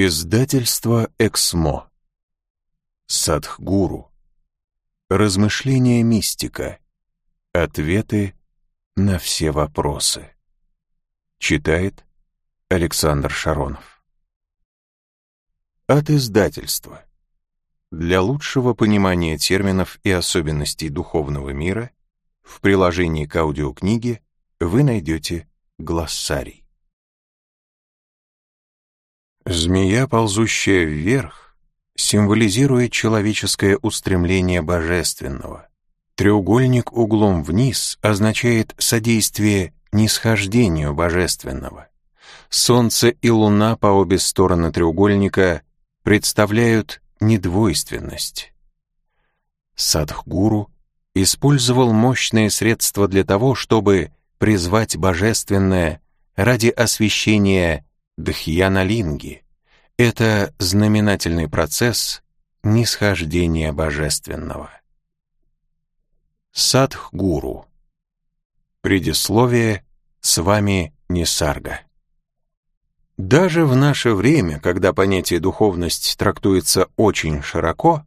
Издательство «Эксмо». Садхгуру. Размышления мистика. Ответы на все вопросы. Читает Александр Шаронов. От издательства. Для лучшего понимания терминов и особенностей духовного мира в приложении к аудиокниге вы найдете глоссарий. Змея, ползущая вверх, символизирует человеческое устремление божественного. Треугольник углом вниз означает содействие нисхождению божественного. Солнце и луна по обе стороны треугольника представляют недвойственность. Садхгуру использовал мощные средства для того, чтобы призвать божественное ради освящения Дхьяналинги — это знаменательный процесс нисхождения божественного. Садхгуру. Предисловие «С вами Нисарга». Даже в наше время, когда понятие духовность трактуется очень широко,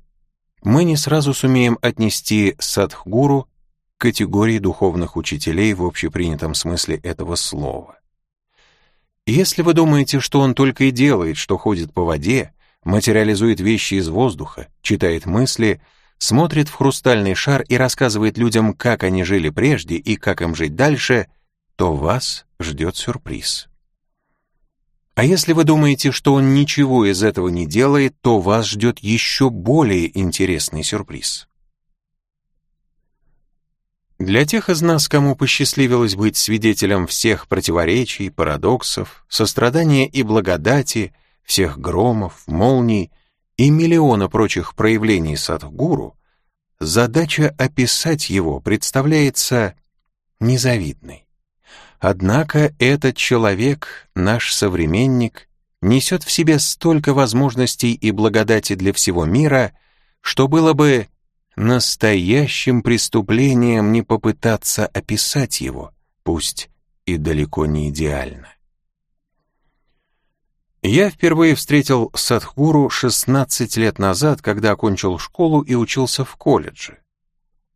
мы не сразу сумеем отнести садхгуру к категории духовных учителей в общепринятом смысле этого слова. Если вы думаете, что он только и делает, что ходит по воде, материализует вещи из воздуха, читает мысли, смотрит в хрустальный шар и рассказывает людям, как они жили прежде и как им жить дальше, то вас ждет сюрприз. А если вы думаете, что он ничего из этого не делает, то вас ждет еще более интересный сюрприз. Для тех из нас, кому посчастливилось быть свидетелем всех противоречий, парадоксов, сострадания и благодати, всех громов, молний и миллиона прочих проявлений Садхгуру, задача описать его представляется незавидной. Однако этот человек, наш современник, несет в себе столько возможностей и благодати для всего мира, что было бы настоящим преступлением не попытаться описать его, пусть и далеко не идеально. Я впервые встретил Садхгуру 16 лет назад, когда окончил школу и учился в колледже.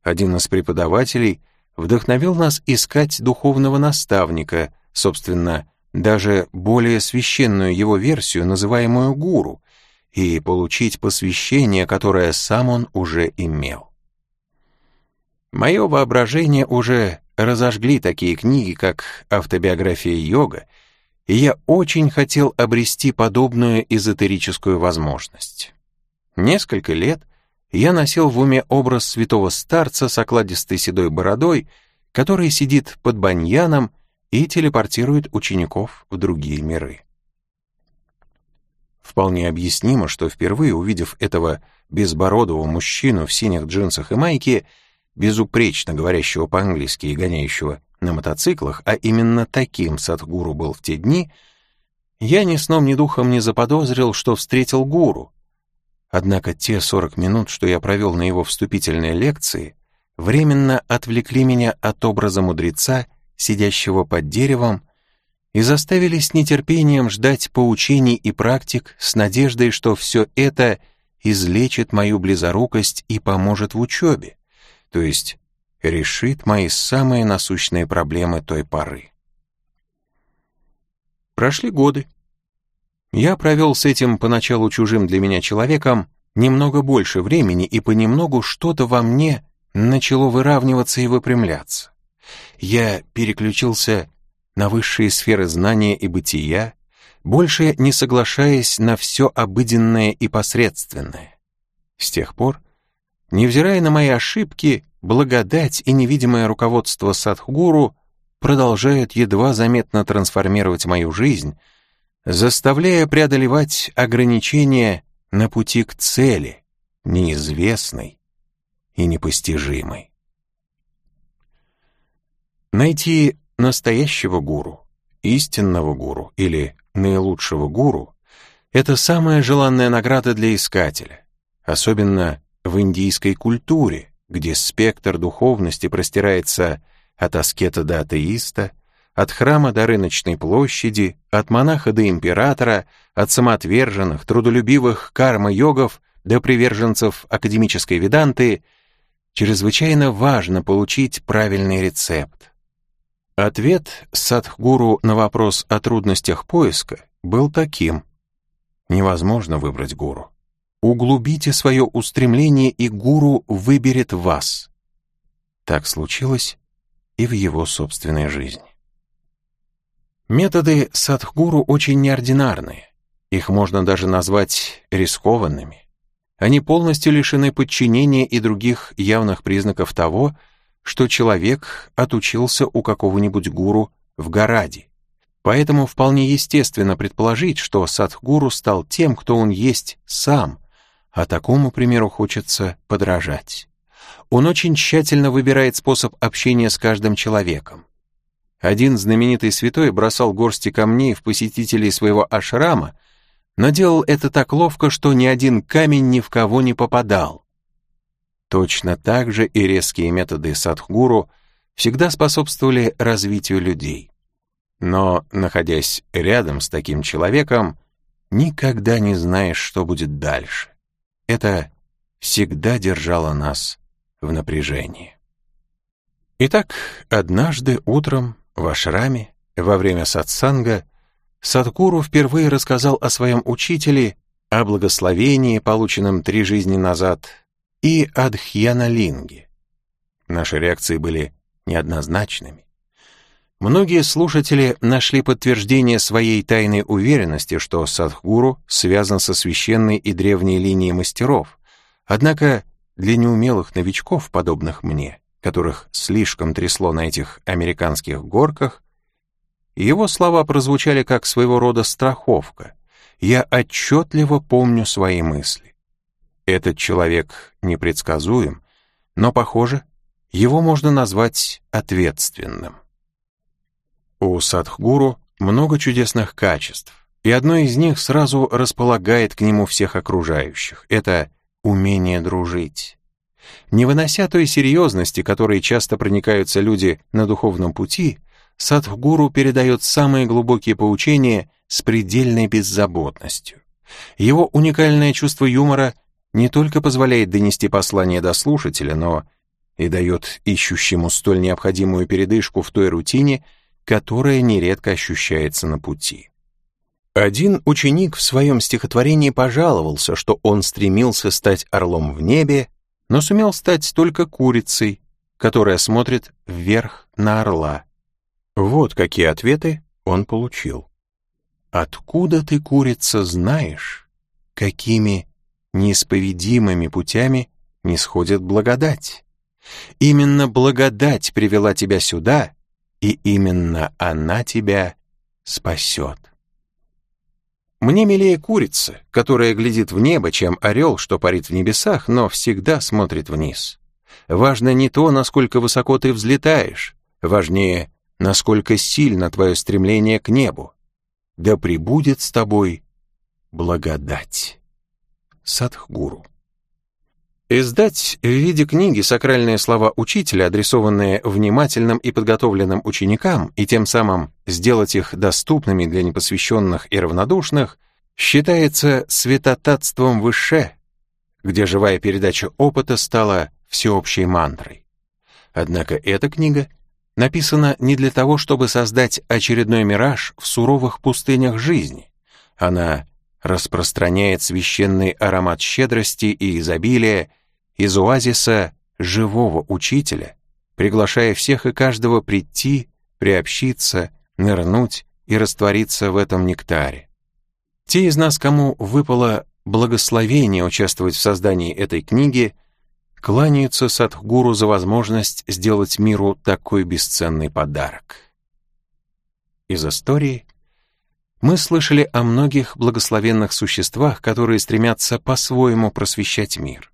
Один из преподавателей вдохновил нас искать духовного наставника, собственно, даже более священную его версию, называемую гуру, и получить посвящение, которое сам он уже имел. Мое воображение уже разожгли такие книги, как «Автобиография йога», и я очень хотел обрести подобную эзотерическую возможность. Несколько лет я носил в уме образ святого старца с окладистой седой бородой, который сидит под баньяном и телепортирует учеников в другие миры. Вполне объяснимо, что впервые увидев этого безбородого мужчину в синих джинсах и майке, безупречно говорящего по-английски и гоняющего на мотоциклах, а именно таким Садхгуру был в те дни, я ни сном ни духом не заподозрил, что встретил гуру. Однако те 40 минут, что я провел на его вступительной лекции, временно отвлекли меня от образа мудреца, сидящего под деревом и заставили с нетерпением ждать поучений и практик с надеждой, что все это излечит мою близорукость и поможет в учебе, то есть решит мои самые насущные проблемы той поры. Прошли годы. Я провел с этим поначалу чужим для меня человеком немного больше времени, и понемногу что-то во мне начало выравниваться и выпрямляться. Я переключился на высшие сферы знания и бытия, больше не соглашаясь на все обыденное и посредственное. С тех пор, невзирая на мои ошибки, благодать и невидимое руководство Садхгуру продолжают едва заметно трансформировать мою жизнь, заставляя преодолевать ограничения на пути к цели, неизвестной и непостижимой. Найти настоящего гуру, истинного гуру или наилучшего гуру — это самая желанная награда для искателя, особенно в индийской культуре, где спектр духовности простирается от аскета до атеиста, от храма до рыночной площади, от монаха до императора, от самоотверженных, трудолюбивых карма-йогов до приверженцев академической веданты, чрезвычайно важно получить правильный рецепт. Ответ Садхгуру на вопрос о трудностях поиска был таким. Невозможно выбрать гуру. Углубите свое устремление, и гуру выберет вас. Так случилось и в его собственной жизни. Методы Садхгуру очень неординарные. Их можно даже назвать рискованными. Они полностью лишены подчинения и других явных признаков того, что человек отучился у какого-нибудь гуру в Гораде. Поэтому вполне естественно предположить, что Садхгуру стал тем, кто он есть сам, а такому примеру хочется подражать. Он очень тщательно выбирает способ общения с каждым человеком. Один знаменитый святой бросал горсти камней в посетителей своего ашрама, но делал это так ловко, что ни один камень ни в кого не попадал. Точно так же и резкие методы садхгуру всегда способствовали развитию людей. Но, находясь рядом с таким человеком, никогда не знаешь, что будет дальше. Это всегда держало нас в напряжении. Итак, однажды утром в ашраме во время сатсанга Садхгуру впервые рассказал о своем учителе, о благословении, полученном три жизни назад, и о Дхьяналинге. Наши реакции были неоднозначными. Многие слушатели нашли подтверждение своей тайной уверенности, что Садхгуру связан со священной и древней линией мастеров, однако для неумелых новичков, подобных мне, которых слишком трясло на этих американских горках, его слова прозвучали как своего рода страховка. Я отчетливо помню свои мысли. Этот человек непредсказуем, но, похоже, его можно назвать ответственным. У Садхгуру много чудесных качеств, и одно из них сразу располагает к нему всех окружающих. Это умение дружить. Не вынося той серьезности, которой часто проникаются люди на духовном пути, Садхгуру передает самые глубокие поучения с предельной беззаботностью. Его уникальное чувство юмора не только позволяет донести послание до слушателя, но и дает ищущему столь необходимую передышку в той рутине, которая нередко ощущается на пути. Один ученик в своем стихотворении пожаловался, что он стремился стать орлом в небе, но сумел стать только курицей, которая смотрит вверх на орла. Вот какие ответы он получил. «Откуда ты, курица, знаешь, какими неисповедимыми путями не сходит благодать? Именно благодать привела тебя сюда, и именно она тебя спасет». Мне милее курица, которая глядит в небо, чем орел, что парит в небесах, но всегда смотрит вниз. Важно не то, насколько высоко ты взлетаешь, важнее, насколько сильно твое стремление к небу. Да пребудет с тобой благодать. Садхгуру. Издать в виде книги сакральные слова учителя, адресованные внимательным и подготовленным ученикам, и тем самым сделать их доступными для непосвященных и равнодушных, считается святотатством выше, где живая передача опыта стала всеобщей мантрой. Однако эта книга написана не для того, чтобы создать очередной мираж в суровых пустынях жизни. Она распространяет священный аромат щедрости и изобилия из оазиса живого учителя, приглашая всех и каждого прийти, приобщиться, нырнуть и раствориться в этом нектаре. Те из нас, кому выпало благословение участвовать в создании этой книги, кланяются Садхгуру за возможность сделать миру такой бесценный подарок. Из истории мы слышали о многих благословенных существах, которые стремятся по-своему просвещать мир.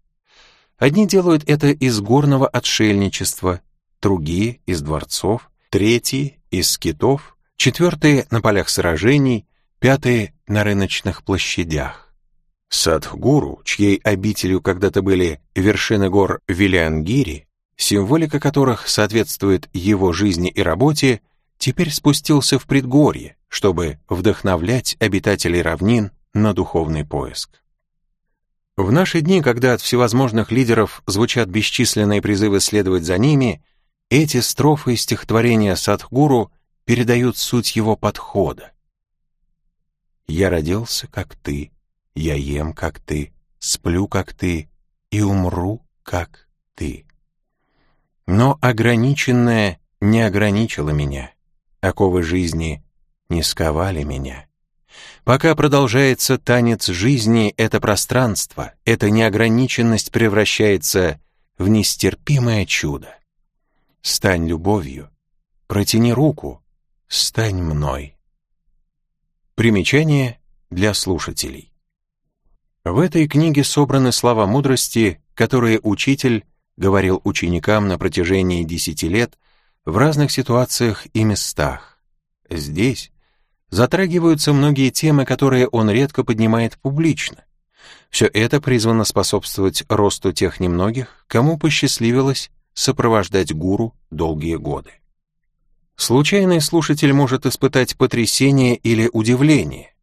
Одни делают это из горного отшельничества, другие — из дворцов, третьи — из скитов, четвертые — на полях сражений, пятые — на рыночных площадях. Садхгуру, чьей обителью когда-то были вершины гор Вилиангири, символика которых соответствует его жизни и работе, теперь спустился в предгорье, чтобы вдохновлять обитателей равнин на духовный поиск. В наши дни, когда от всевозможных лидеров звучат бесчисленные призывы следовать за ними, эти строфы стихотворения Садхгуру передают суть его подхода. «Я родился, как ты, я ем, как ты, сплю, как ты, и умру, как ты». Но ограниченное не ограничило меня, оковы жизни не сковали меня. Пока продолжается танец жизни, это пространство, эта неограниченность превращается в нестерпимое чудо. Стань любовью, протяни руку, стань мной. Примечание для слушателей. В этой книге собраны слова мудрости, которые учитель говорил ученикам на протяжении десяти лет в разных ситуациях и местах. Здесь затрагиваются многие темы, которые он редко поднимает публично. Все это призвано способствовать росту тех немногих, кому посчастливилось сопровождать гуру долгие годы. Случайный слушатель может испытать потрясение или удивление.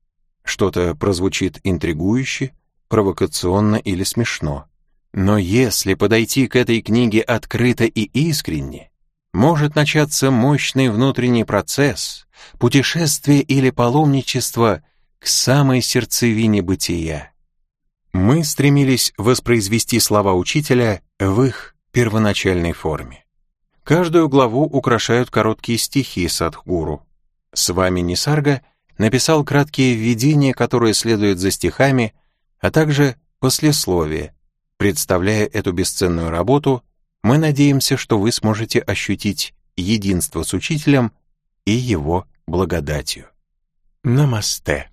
Что-то прозвучит интригующе, провокационно или смешно. Но если подойти к этой книге открыто и искренне, может начаться мощный внутренний процесс, путешествие или паломничество к самой сердцевине бытия. Мы стремились воспроизвести слова учителя в их первоначальной форме. Каждую главу украшают короткие стихи Садхгуру. С вами Нисарга написал краткие введения, которые следуют за стихами, а также послесловие. Представляя эту бесценную работу, мы надеемся, что вы сможете ощутить единство с учителем и его благодатью. Намасте.